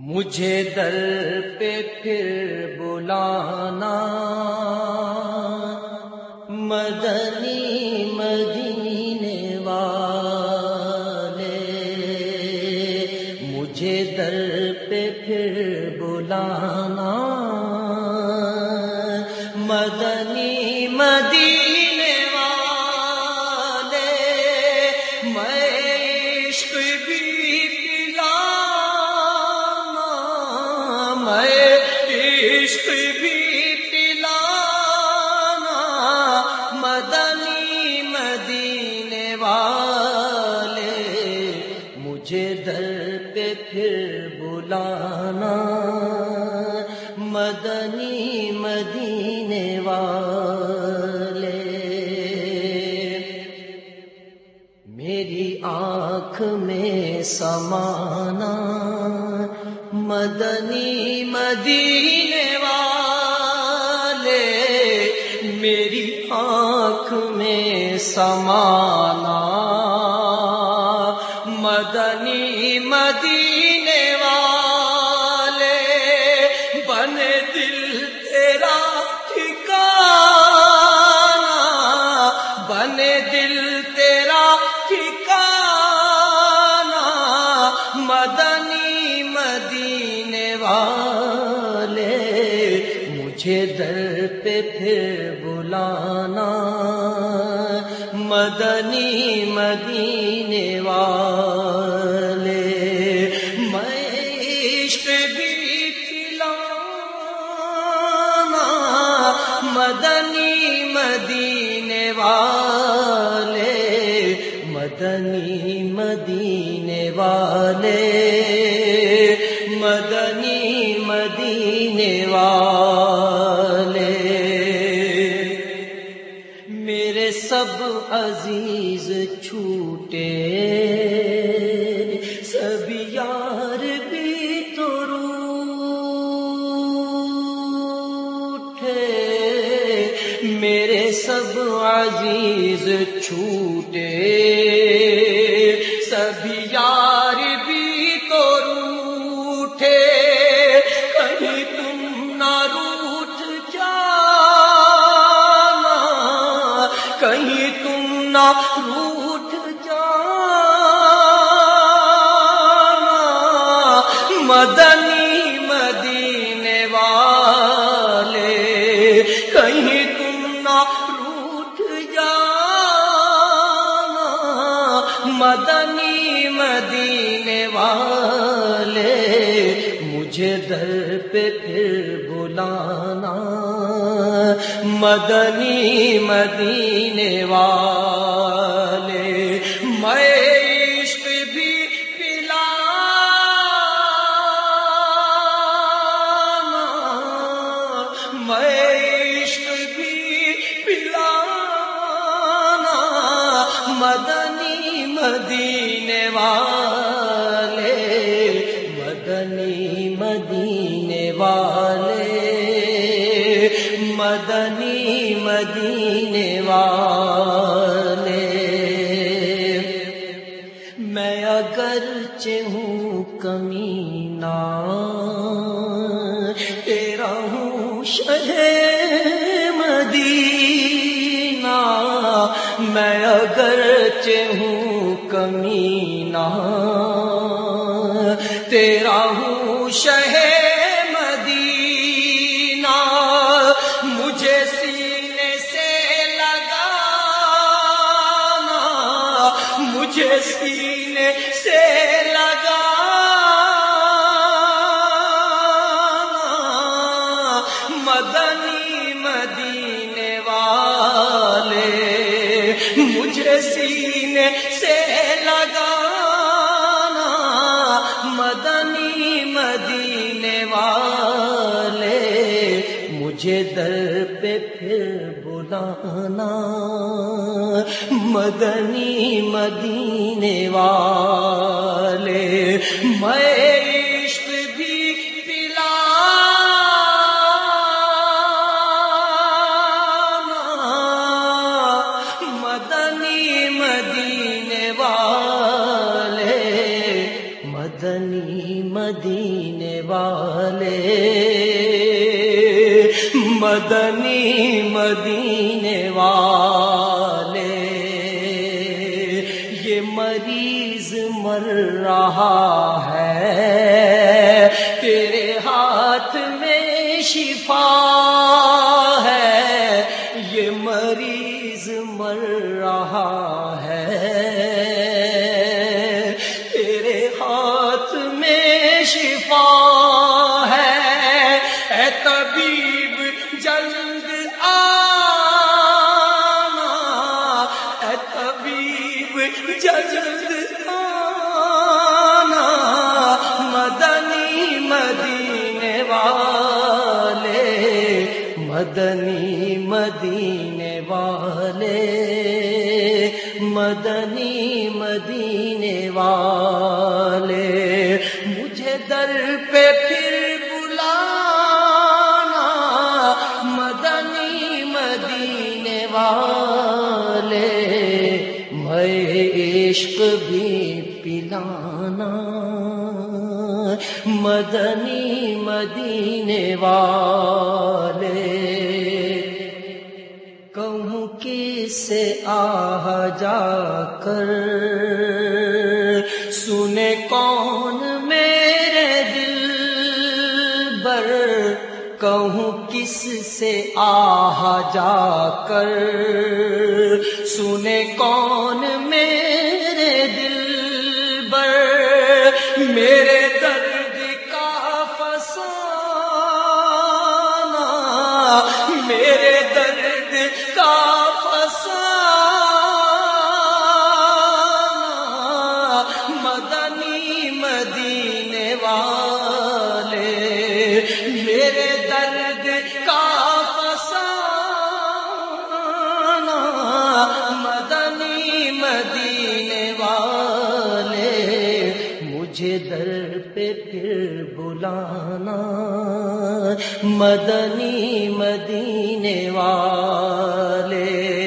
مجھے در پہ پھر بلانا مدنی عشق بھی میری آنکھ میں سمانا مدنی مدینے والا مدنی مدینے والے، کہیں تم نہ روٹ جانا۔ مدنی مدینے والے، مجھے در پہ پھر بلانا۔ مدنی مدینے والے پلانا مدنی مدینے والا میں اگرچہ ہوں کمینہ تیرا ہوں شہر مجھے سینے سے لگانا، مدنی مدینے والے، مجھے در پہ پھر بلانا۔ مدنی مدینے والے، میں مدینے والے۔ مدنی مدینے والے۔ یہ مریض مر رہا مدنی مدینے والے، مدنی مدینے والے، مجھے در پہ پھر بلانا، مدنی مدینے والے، میں عشق بھی پلانا، مدنی مدینے والے۔ جا کر۔ سنے کون میرے دل بر۔ کہوں کس سے آ جا کر۔ سنے کون میرے دل بر۔ میرے در پہ پھر بلانا مدنی مدینے والے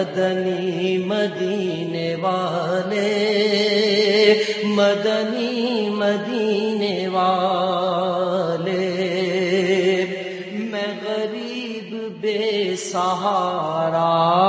مدنی مدینے والے مدنی مدینے والے۔ میں غریب بے سہارا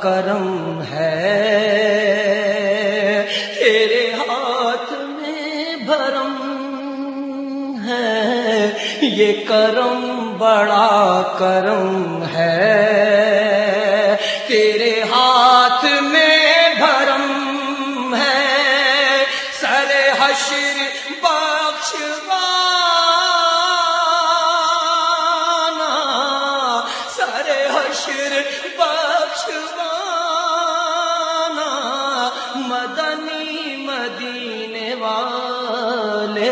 کرم ہے۔ تیرے ہاتھ میں بھرم ہے۔ یہ کرم بڑا کرم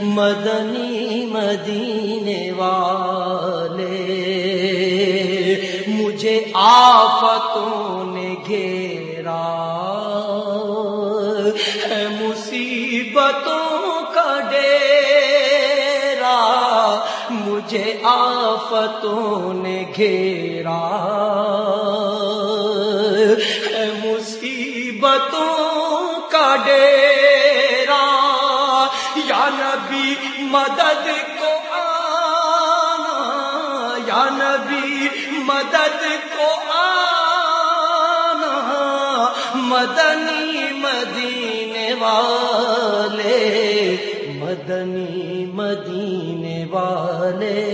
مدنی مدینے والے، مجھے آفتوں نے گھیرا۔ ہے مصیبتوں کا ڈیرا، مجھے آفتوں نے گھیرا۔ ہے مصیبتوں کا ڈیرا مدد کو آنا۔ یا نبی، مدد کو آنا۔ مدنی مدینے والے، مدنی مدینے والے،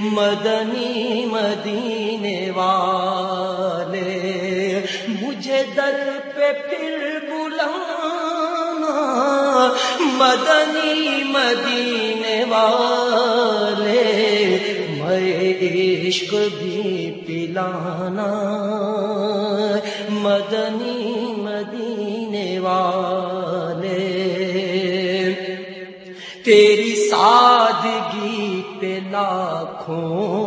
مدنی مدینے والے۔ مدنی مدینے والے میں عشق بھی پلانا۔ مدنی مدینے والے تیری سادگی پہ لاکھوں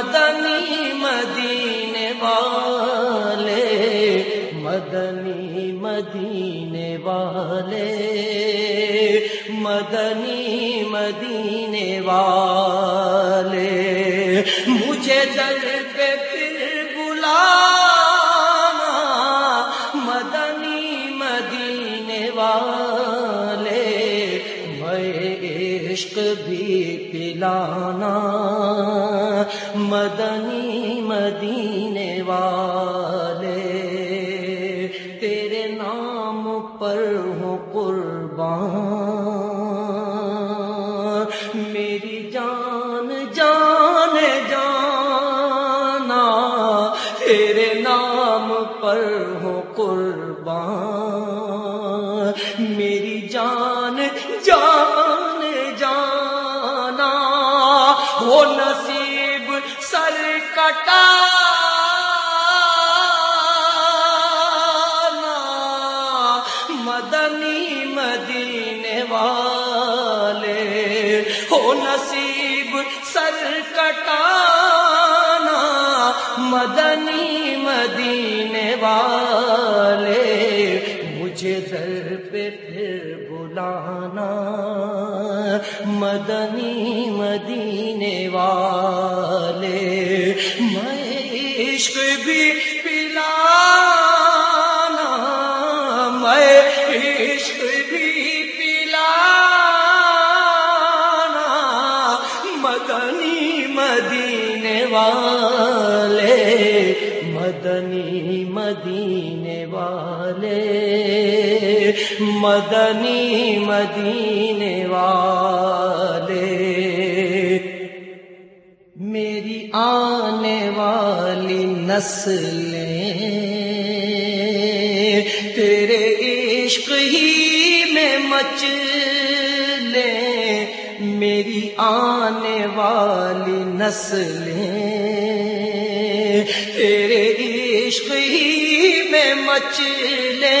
مدنی مدینے والے، مدنی مدینے والے، مدنی مدینے والے۔ مجھے در پہ پھر بلانا، مدنی مدینے والے، میں عشق بھی پلانا۔ میری جان جان جانا، وہ نصیب سر کٹا۔ مدنی مدینے والے ہو نصیب سر کٹانا۔ مدنی مدینے والے مدنی مدینے والا مدنی مدینے والے، میری آنے والی نسلیں تیرے عشق ہی میں مچ لیں، میری آنے والی نسلیں تیرے عشق ہی میں مچ لیں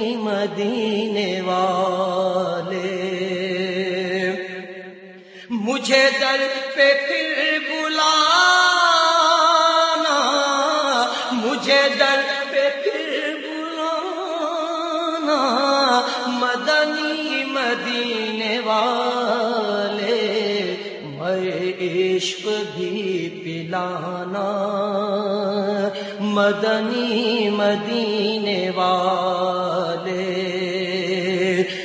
والے میں عشق بھی پلانا۔ مدنی مدینے والے،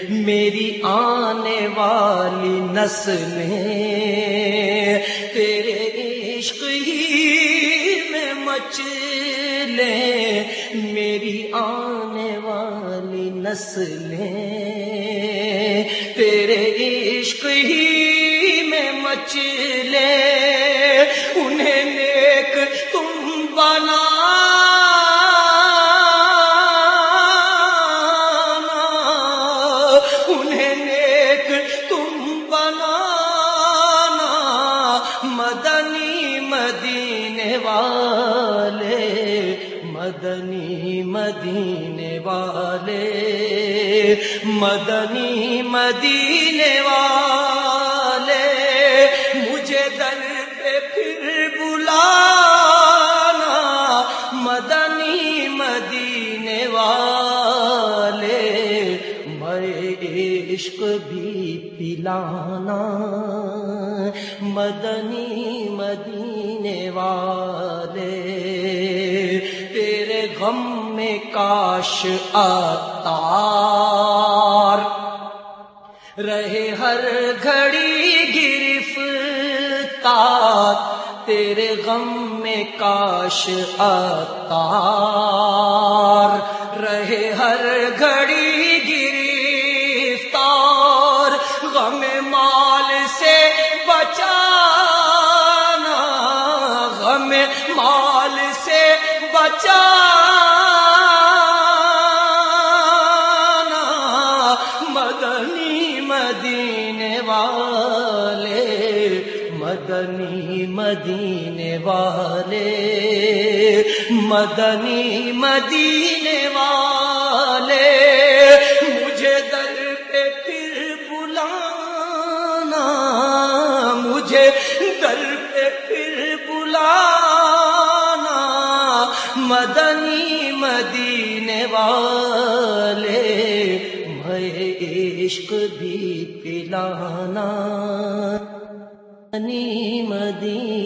میری آنے والی نسلیں، تیرے عشق ہی میں مچ لیں۔ میری آنے والی نسلیں تیرے عشق ہی میں مچ لیں مدنی مدینے والے، مجھے در پہ پھر بلانا، مدنی مدینے والے، میں عشق بھی پلانا، مدنی میں کاش آتار۔ رہے ہر گھڑی گرفتار تیرے غم میں کاش آتار۔ مدنی مدینے والے، مجھے در پہ پھر بلانا، مجھے در پہ پھر بلانا۔ مدنی مدینے والے، میں عشق بھی پلانا۔ مدینے